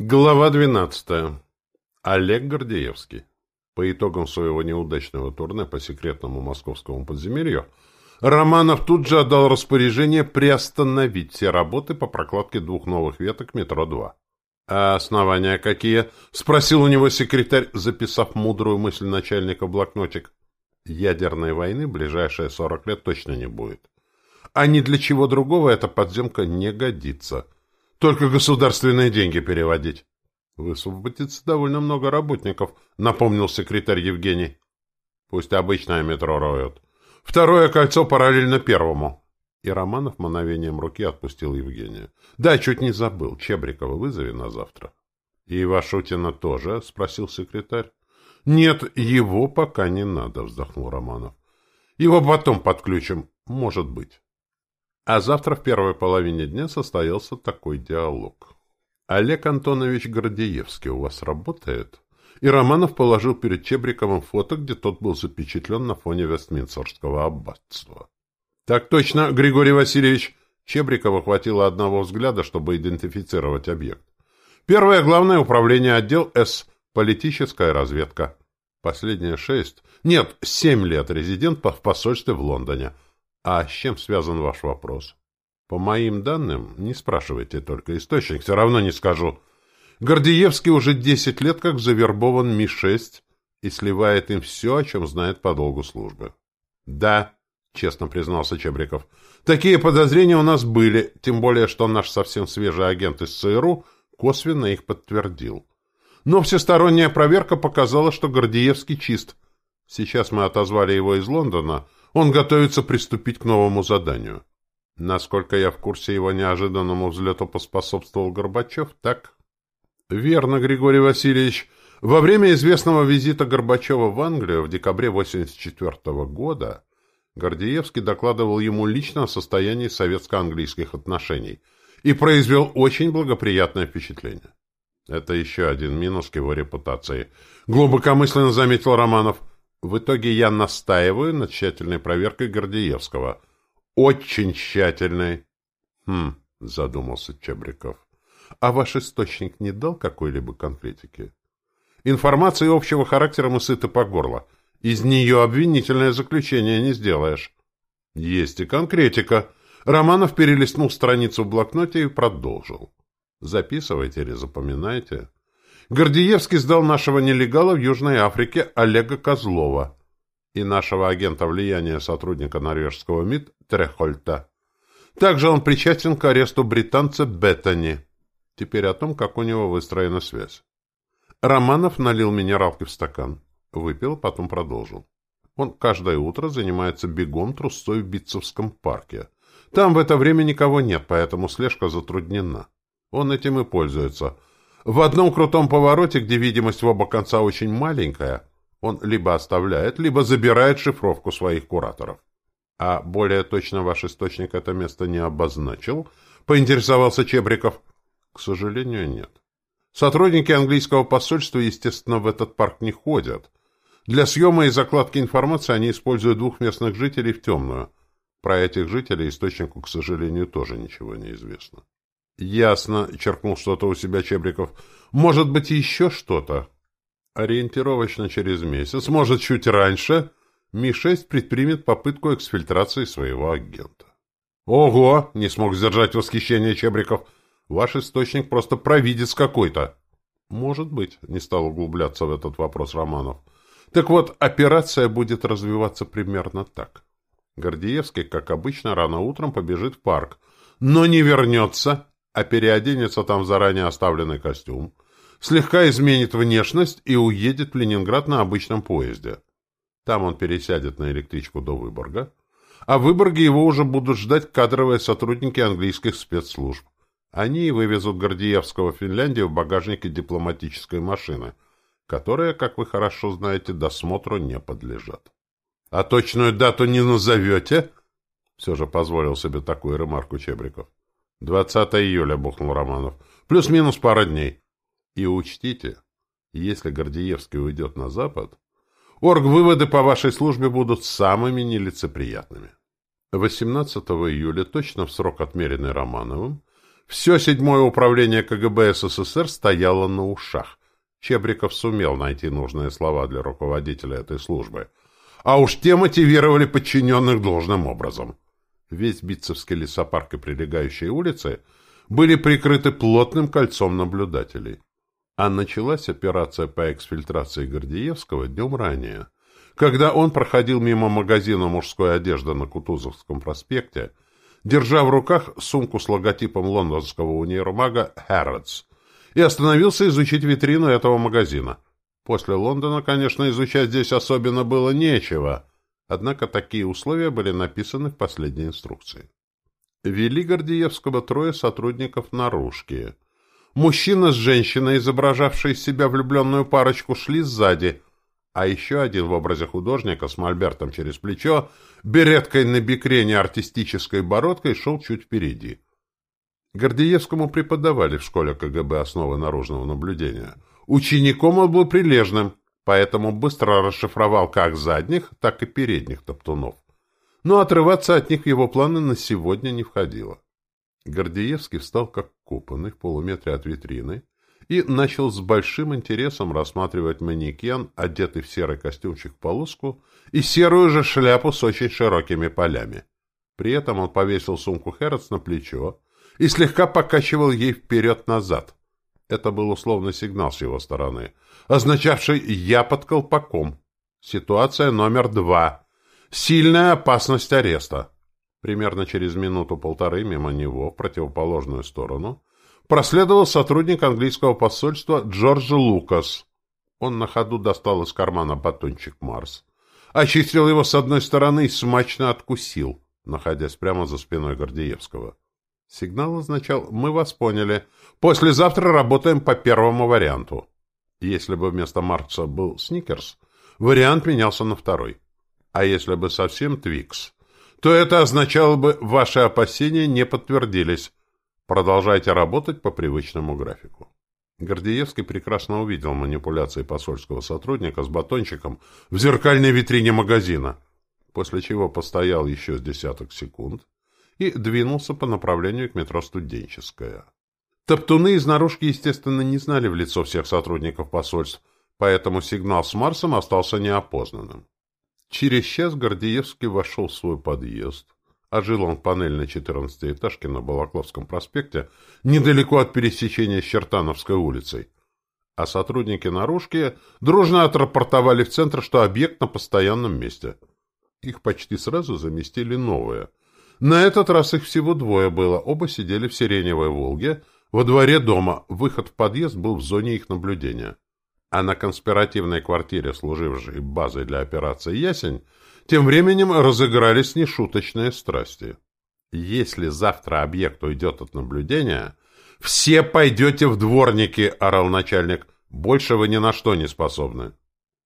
Глава 12. Олег Гордеевский. По итогам своего неудачного турне по секретному московскому подземелью, Романов тут же отдал распоряжение приостановить все работы по прокладке двух новых веток метро-2. «А основания какие?» — спросил у него секретарь, записав мудрую мысль начальника в блокнотик. «Ядерной войны ближайшие сорок лет точно не будет. А ни для чего другого эта подземка не годится». Только государственные деньги переводить. Высвободится довольно много работников, напомнил секретарь Евгений. Пусть обычное метро роют. Второе кольцо параллельно первому. И Романов мановением руки отпустил Евгения. Да, чуть не забыл. Чебрикова вызови на завтра. И Вашутина тоже? Спросил секретарь. Нет, его пока не надо, вздохнул Романов. Его потом подключим. Может быть. А завтра в первой половине дня состоялся такой диалог. «Олег Антонович Гордеевский у вас работает?» И Романов положил перед Чебриковым фото, где тот был запечатлен на фоне Вестминстерского аббатства. «Так точно, Григорий Васильевич!» Чебрикова хватило одного взгляда, чтобы идентифицировать объект. «Первое главное управление отдел С. Политическая разведка. Последние шесть... Нет, семь лет резидент в посольстве в Лондоне». А с чем связан ваш вопрос? По моим данным, не спрашивайте только источник, все равно не скажу. Гордеевский уже десять лет как завербован Ми-6 и сливает им все, о чем знает по долгу службы. Да, честно признался Чебриков. Такие подозрения у нас были, тем более, что наш совсем свежий агент из ЦРУ косвенно их подтвердил. Но всесторонняя проверка показала, что Гордеевский чист. Сейчас мы отозвали его из Лондона — он готовится приступить к новому заданию. Насколько я в курсе, его неожиданному взлету поспособствовал Горбачев, так? Верно, Григорий Васильевич. Во время известного визита Горбачева в Англию в декабре 1984 года Гордеевский докладывал ему лично о состоянии советско-английских отношений и произвел очень благоприятное впечатление. Это еще один минус к его репутации. Глубокомысленно заметил Романов. В итоге я настаиваю на тщательной проверке Гордеевского. Очень тщательной. Хм, задумался Чебриков. А ваш источник не дал какой-либо конкретики? Информации общего характера мы сыты по горло. Из нее обвинительное заключение не сделаешь. Есть и конкретика. Романов перелистнул страницу в блокноте и продолжил. Записывайте или запоминайте. Гордеевский сдал нашего нелегала в Южной Африке Олега Козлова и нашего агента влияния сотрудника норвежского МИД Трехольта. Также он причастен к аресту британца Беттани. Теперь о том, как у него выстроена связь. Романов налил минералки в стакан. Выпил, потом продолжил. Он каждое утро занимается бегом трусцой в Битцевском парке. Там в это время никого нет, поэтому слежка затруднена. Он этим и пользуется – в одном крутом повороте, где видимость в оба конца очень маленькая, он либо оставляет, либо забирает шифровку своих кураторов. А более точно ваш источник это место не обозначил, поинтересовался Чебриков. К сожалению, нет. Сотрудники английского посольства, естественно, в этот парк не ходят. Для съема и закладки информации они используют двух местных жителей в темную. Про этих жителей источнику, к сожалению, тоже ничего не известно. «Ясно», — черкнул что-то у себя Чебриков. «Может быть, еще что-то?» Ориентировочно через месяц, может, чуть раньше, Ми-6 предпримет попытку эксфильтрации своего агента. «Ого!» — не смог сдержать восхищение Чебриков. «Ваш источник просто провидец какой-то». «Может быть», — не стал углубляться в этот вопрос Романов. «Так вот, операция будет развиваться примерно так. Гордеевский, как обычно, рано утром побежит в парк, но не вернется а переоденется там в заранее оставленный костюм, слегка изменит внешность и уедет в Ленинград на обычном поезде. Там он пересядет на электричку до Выборга, а в Выборге его уже будут ждать кадровые сотрудники английских спецслужб. Они вывезут Гордеевского в Финляндию в багажнике дипломатической машины, которая, как вы хорошо знаете, досмотру не подлежат. — А точную дату не назовете? — все же позволил себе такую ремарку Чебриков. 20 июля, бухнул Романов. Плюс-минус пара дней. И учтите, если Гордеевский уйдет на запад, орг-выводы по вашей службе будут самыми нелицеприятными. 18 июля, точно в срок отмеренный Романовым, Все седьмое управление КГБ СССР стояло на ушах. Чебриков сумел найти нужные слова для руководителя этой службы. А уж те мотивировали подчиненных должным образом. Весь Битцевский лесопарк и прилегающие улицы были прикрыты плотным кольцом наблюдателей. А началась операция по эксфильтрации Гордеевского днем ранее, когда он проходил мимо магазина мужской одежды на Кутузовском проспекте, держа в руках сумку с логотипом лондонского универмага «Harrods», и остановился изучить витрину этого магазина. После Лондона, конечно, изучать здесь особенно было нечего, однако такие условия были написаны в последней инструкции. Вели Гордеевского трое сотрудников наружки — Мужчина с женщиной, изображавшие из себя влюбленную парочку, шли сзади, а еще один в образе художника с мольбертом через плечо, береткой на бикрене артистической бородкой, шел чуть впереди. Гордеевскому преподавали в школе КГБ основы наружного наблюдения. Учеником он был прилежным, поэтому быстро расшифровал как задних, так и передних топтунов. Но отрываться от них его планы на сегодня не входило. Гордеевский встал как купанный в полуметре от витрины и начал с большим интересом рассматривать манекен, одетый в серый костюмчик в полоску, и серую же шляпу с очень широкими полями. При этом он повесил сумку Хэрротс на плечо и слегка покачивал ей вперед-назад. Это был условный сигнал с его стороны, означавший «я под колпаком». Ситуация номер два. Сильная опасность ареста. Примерно через минуту-полторы мимо него, в противоположную сторону, проследовал сотрудник английского посольства Джордж Лукас. Он на ходу достал из кармана батончик Марс, очистил его с одной стороны и смачно откусил, находясь прямо за спиной Гордеевского. Сигнал означал «Мы вас поняли. Послезавтра работаем по первому варианту». Если бы вместо Маркса был Сникерс, вариант менялся на второй. А если бы совсем Твикс, то это означало бы, ваши опасения не подтвердились. Продолжайте работать по привычному графику. Гордеевский прекрасно увидел манипуляции посольского сотрудника с батончиком в зеркальной витрине магазина, после чего постоял еще с десяток секунд и двинулся по направлению к метро «Студенческая». Топтуны из наружки, естественно, не знали в лицо всех сотрудников посольств, поэтому сигнал с Марсом остался неопознанным. Через час Гордеевский вошел в свой подъезд. А жил он в панельной четырнадцатиэтажке на Балаклавском проспекте, недалеко от пересечения с Чертановской улицей. А сотрудники наружки дружно отрапортовали в центр, что объект на постоянном месте. Их почти сразу заместили новые. На этот раз их всего двое было, оба сидели в сиреневой «Волге», во дворе дома, выход в подъезд был в зоне их наблюдения а на конспиративной квартире, служившей базой для операции «Ясень», тем временем разыгрались нешуточные страсти. «Если завтра объект уйдет от наблюдения, все пойдете в дворники», — орал начальник. «Больше вы ни на что не способны».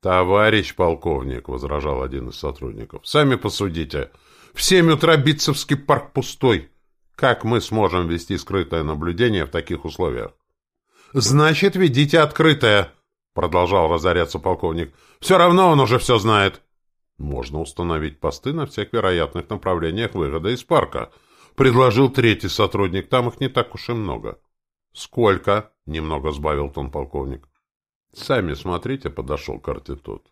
«Товарищ полковник», — возражал один из сотрудников, — «сами посудите. В семь утра Битцевский парк пустой. Как мы сможем вести скрытое наблюдение в таких условиях?» «Значит, ведите открытое», — продолжал разоряться полковник. «Все равно он уже все знает». «Можно установить посты на всех вероятных направлениях выхода из парка», — предложил третий сотрудник. «Там их не так уж и много». «Сколько?» — немного сбавил тон полковник. «Сами смотрите», — подошел к карте тот.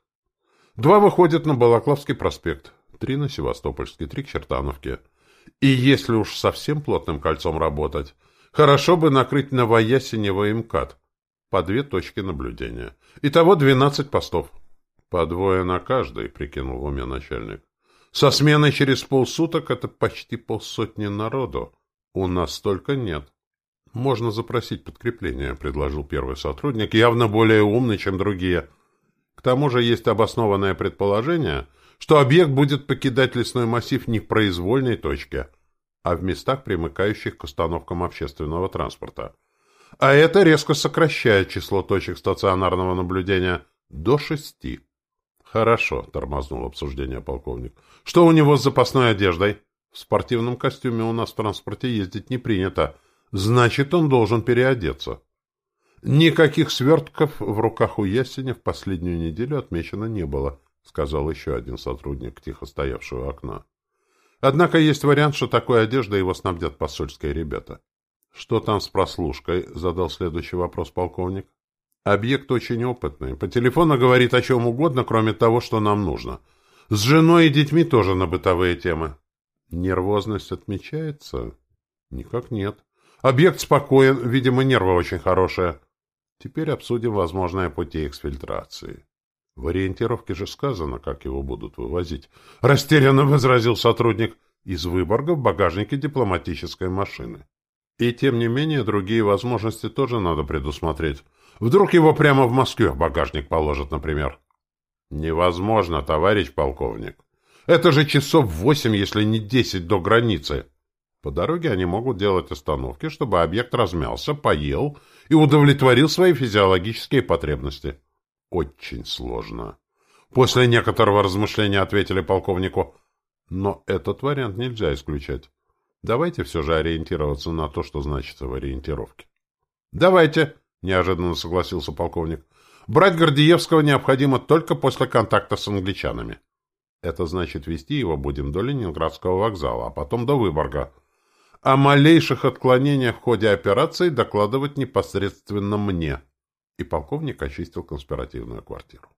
«Два выходят на Балаклавский проспект, три на Севастопольский, три к Чертановке. И если уж совсем плотным кольцом работать, хорошо бы накрыть Новоясенево и МКАД по две точки наблюдения. Итого двенадцать постов. По двое на каждый, прикинул в уме начальник. Со сменой через полсуток это почти полсотни народу. У нас столько нет. Можно запросить подкрепление, предложил первый сотрудник, явно более умный, чем другие. К тому же есть обоснованное предположение, что объект будет покидать лесной массив не в произвольной точке, а в местах, примыкающих к установкам общественного транспорта а это резко сокращает число точек стационарного наблюдения до шести. «Хорошо», — тормознул обсуждение полковник. «Что у него с запасной одеждой?» «В спортивном костюме у нас в транспорте ездить не принято. Значит, он должен переодеться». «Никаких свертков в руках у Ясеня в последнюю неделю отмечено не было», — сказал еще один сотрудник, тихо стоявшего окна. «Однако есть вариант, что такой одеждой его снабдят посольские ребята». Что там с прослушкой? Задал следующий вопрос полковник. Объект очень опытный. По телефону говорит о чем угодно, кроме того, что нам нужно. С женой и детьми тоже на бытовые темы. Нервозность отмечается? Никак нет. Объект спокоен, видимо, нервы очень хорошие. Теперь обсудим возможные пути эксфильтрации. В ориентировке же сказано, как его будут вывозить. Растерянно возразил сотрудник. Из Выборга в багажнике дипломатической машины. И тем не менее, другие возможности тоже надо предусмотреть. Вдруг его прямо в Москве в багажник положат, например. Невозможно, товарищ полковник. Это же часов восемь, если не десять до границы. По дороге они могут делать остановки, чтобы объект размялся, поел и удовлетворил свои физиологические потребности. Очень сложно. После некоторого размышления ответили полковнику. Но этот вариант нельзя исключать. Давайте все же ориентироваться на то, что значится в ориентировке. «Давайте», — неожиданно согласился полковник. «Брать Гордеевского необходимо только после контакта с англичанами. Это значит, вести его будем до Ленинградского вокзала, а потом до Выборга. О малейших отклонениях в ходе операции докладывать непосредственно мне». И полковник очистил конспиративную квартиру.